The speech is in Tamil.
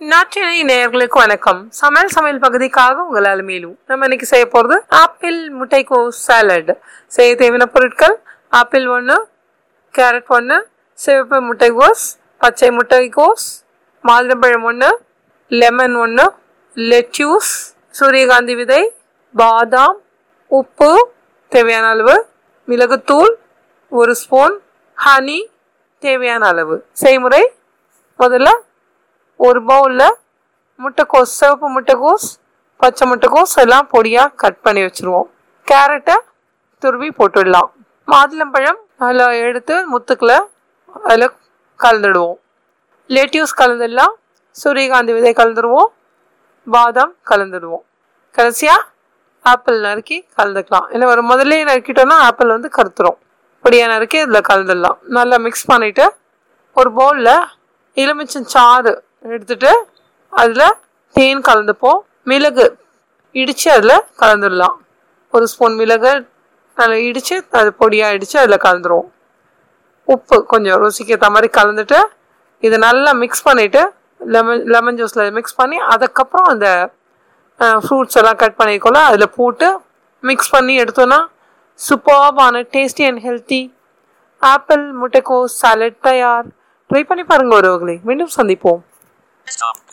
நாட்டினை நேர்களுக்கு வணக்கம். சமையல் சமையல் பகுதிக்காக உங்கள் அலுமையிலும் நம்ம இன்னைக்கு செய்ய போகிறது ஆப்பிள் முட்டைக்கோஸ் சாலட் செய்ய தேவையான பொருட்கள் ஆப்பிள் ஒன்று கேரட் ஒன்று சிவப்பு முட்டைக்கோஸ் பச்சை முட்டைக்கோஸ் மாதுளம்பழம் ஒன்று லெமன் ஒன்று லெட்யூஸ் சூரியகாந்தி விதை பாதாம் உப்பு தேவையான அளவு மிளகுத்தூள் ஒரு ஸ்பூன் ஹனி தேவையான அளவு. செய்முறை முதல்ல ஒரு பவுலில் முட்டைக்கோஸ் சிவப்பு முட்டைக்கோஸ் பச்சை முட்டைக்கோஸ் எல்லாம் பொடியாக கட் பண்ணி வச்சுருவோம். கேரட்டை துருவி போட்டுடலாம். மாதுளம்பழம் அதில் எடுத்து முத்துக்களை அதில் கலந்துடுவோம். லேட்டியூஸ் கலந்துடலாம். சூரியகாந்தி விதை கலந்துடுவோம் பாதாம் கலந்துடுவோம். கடைசியாக ஆப்பிள் நறுக்கி கலந்துக்கலாம். இல்லை ஒரு முதல்ல நறுக்கிட்டோன்னா ஆப்பிள் வந்து கருத்துரும். பொடியாக நறுக்கி இதில் கலந்துடலாம். நல்லா மிக்ஸ் பண்ணிவிட்டு ஒரு பவுலில் எலுமிச்சம் சாறு எடுத்துட்டு அதில் தேன் கலந்துப்போம் மிளகு இடித்து அதில் கலந்துடலாம். ஒரு ஸ்பூன் மிளகு நல்லா இடித்து அது பொடியாக இடித்து அதில் கலந்துருவோம். உப்பு கொஞ்சம் ருசிக்கு ஏற்ற மாதிரி கலந்துட்டு இதை நல்லா மிக்ஸ் பண்ணிவிட்டு லெமன் லெமன் ஜூஸில் மிக்ஸ் பண்ணி அதுக்கப்புறம் அந்த ஃப்ரூட்ஸ் எல்லாம் கட் பண்ணிக்கொள்ள அதில் போட்டு மிக்ஸ் பண்ணி எடுத்தோன்னா சூப்பர்பான டேஸ்டி அண்ட் ஹெல்த்தி ஆப்பிள் முட்டைக்கோஸ் சாலட் தயார். ட்ரை பண்ணி பாருங்கள் ஒருவர்களே மீண்டும் சந்திப்போம். Stop.